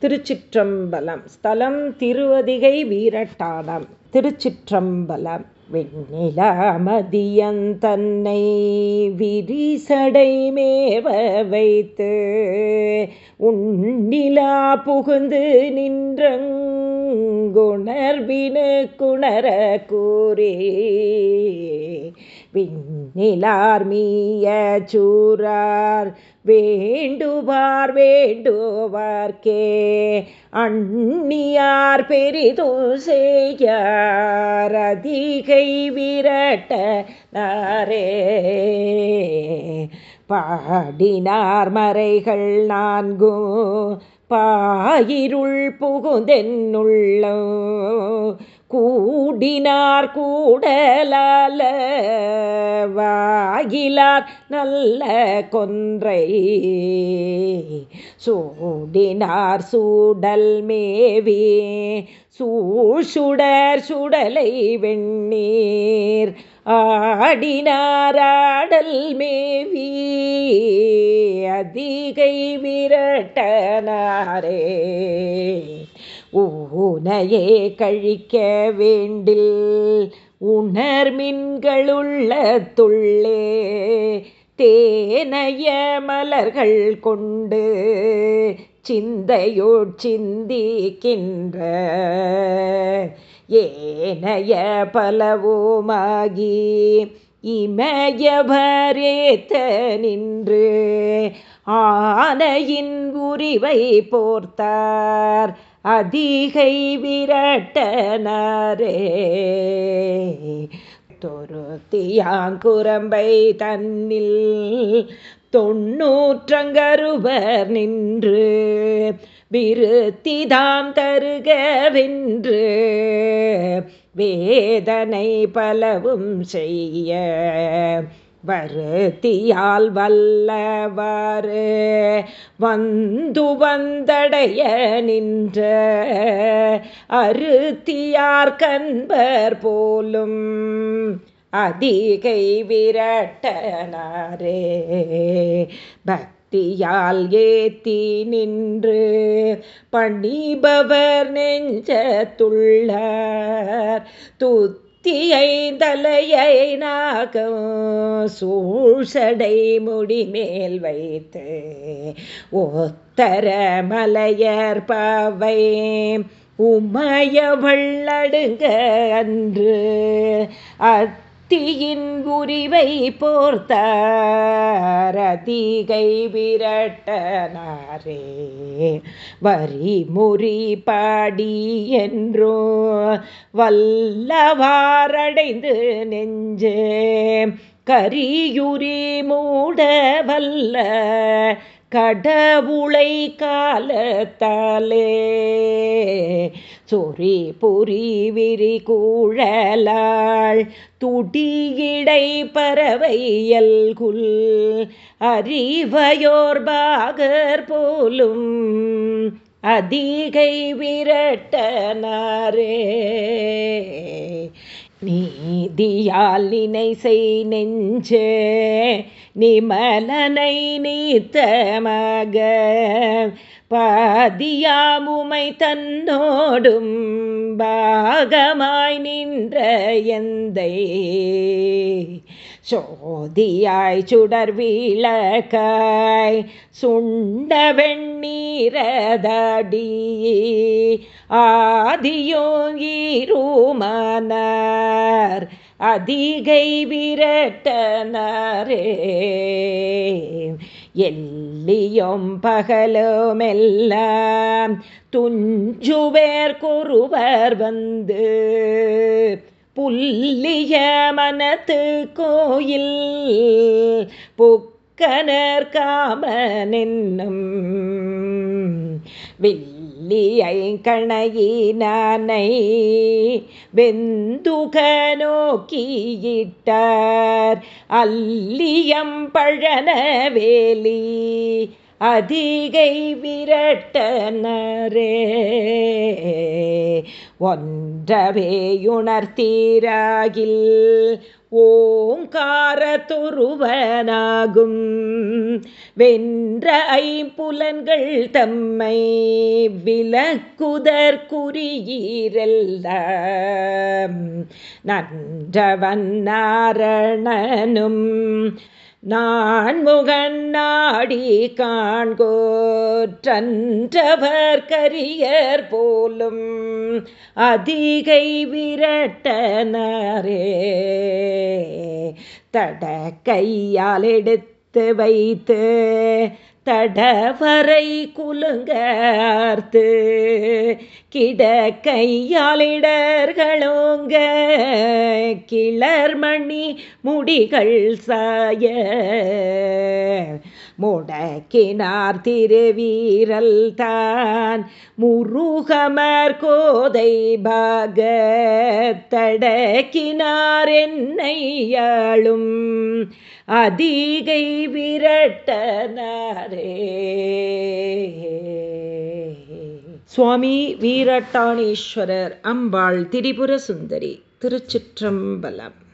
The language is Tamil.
திருச்சிற்றம்பலம். ஸ்தலம் திருவதிகை வீரட்டானம் திருச்சிற்றம்பலம். வெண்ணிலாமதியந்தன்னை விரிசடை மேவ வைத்து உன்னிலா புகுந்து நின்றங்குணர்வினு குணர கூறே. விண்ணிலார் மீய சூரார் வேண்டுவார் வேண்டுவார்க்கே. அந்நியார் பெரிதும் செய்யார் அதிகை விரட்ட நாரே. பாடினார் மறைகள் நான்கும் பாயிருள் புகுந்தென்னுள்ள கூடினார் கூடலால வாயிலார் நல்ல கொன்றை. சூடினார் சூடல் மேவி. சூழ்சுடர் சுடலை வெண்ணீர். ஆடினாரா ஆடினாராடல் மேவி அதிகை விரட்டனாரே. ஊனையே கழிக்க வேண்டில் உணர்மின்களுள்ள துள்ளே தேனைய மலர்கள் கொண்டு சிந்தையோட் சிந்திக்கின்ற ஏனைய பலவுமாகி இமயபரேத்த நின்று ஆனையின் உரிவை போர்த்தார். அதிகை விரட்டனரே. தொருத்தியாங்குரம்பை தன்னில் தொன்னூற்றங்கருவர் நின்று விருத்திதாம் தருகவென்று வேதனை பலவும் செய்ய வருத்தியால் வல்லவாறு. வந்து வந்தடைய நின்ற அருத்தியார் கண்பர் போலும் அதிகை விரட்டனாரே. பக்தியால் ஏத்தி நின்று பணிபவர் நெஞ்சத்துள்ளார். துத்தியை தலையை நாகம் சூழ்சடை முடிமேல் வைத்து ஒத்தர மலையர் பாவை. உமையவள்ளடுங்க அன்று அத் தீயின் உரிவை போர்த்தரதிகை விரட்டனாரே. வரி முறி பாடி என்றோ வல்லவாரடைந்து நெஞ்சே. கரியுரி மூட வல்ல கடவுளை காலத்தாலே சொறி பொறி விரி கூழலாள் துடியிடை பறவையல்குல் அறிவையோர் பாகர் போலும் அதிகை விரட்டனாரே நீதியால் நினை செய் நெஞ்சே நிமலனை நீத்தமாக. பாதியாமுமை தன்னோடும் பாகமாய் நின்ற எந்தை. சோதியாய் சுடர் வீழக்காய் சுண்ட வெண்ணீரதடி. ஆதியோங்கீருமானார் அதிகை விரட்டனரே. எல்லியும் பகலுமெல்லாம் துஞ்சுவேர் குருவர் வந்து. புல்லிய மனத்து கோயில் புக்கனர் காமனென்னும் வெள்ளியை கணையினானை வெந்துக நோக்கியிட்டார். அல்லியம் பழனவேலி அதிகை விரட்டனரே. ஒன்றவேயுணர்த்தீராகில் ஓங்காரத்துருவனாகும் வென்ற ஐம்புலன்கள் தம்மை விலக்குதற்குரியீரல்ல நன்றவன் நாரணனும் நான் முகன் நாடி காண்கோற்றன்றவர் கரியர் போலும் அதிகை விரட்டனரே. தட கையால் எடுத்து வைத்து தடவரை குலுங்கார்த்து கிட கையாளிடர்களோங்க கிளர்மணி முடிகள் சாய முடக்கினார் திருவீரல் தான். முருகமர் கோதை பாக தடக்கினார் என்னையாளும் அதிகை விரட்டனாரே. சுவாமி வீரட்டானேஸ்வரர் அம்பாள் திரிபுர சுந்தரி திருச்சிற்றம்பலம்.